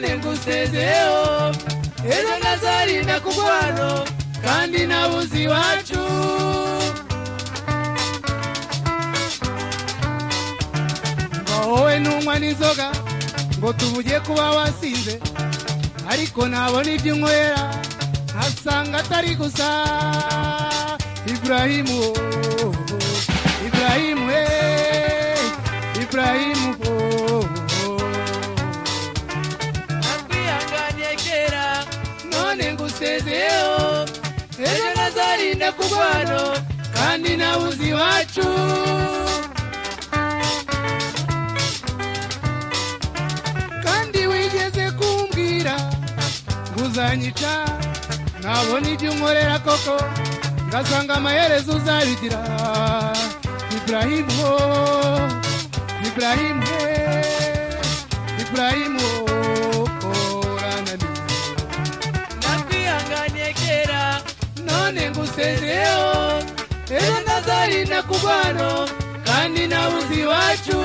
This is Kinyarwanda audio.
cyane ngusezeho ejo ntazarinda kurwara kandi nabuze iwacu wowe ntunywa n'inzoga ngo tuvuge kuba wasinze ariko nabona ibyo unywera asanga atari gusa iburahimu oh, oh, oh. iburahimu we iburahimu usezeho ejo nazarinda kurwana kandi nawe iwacu kandi wigeze kumbwira ngo uzanyica ntabona ibyo unkorera koko ngasanga amaherezo uzabigira iburahimu ho iburahimu he iburahimu ho none ngusenzeho rero ndazari nakubano kandi uzi iwacu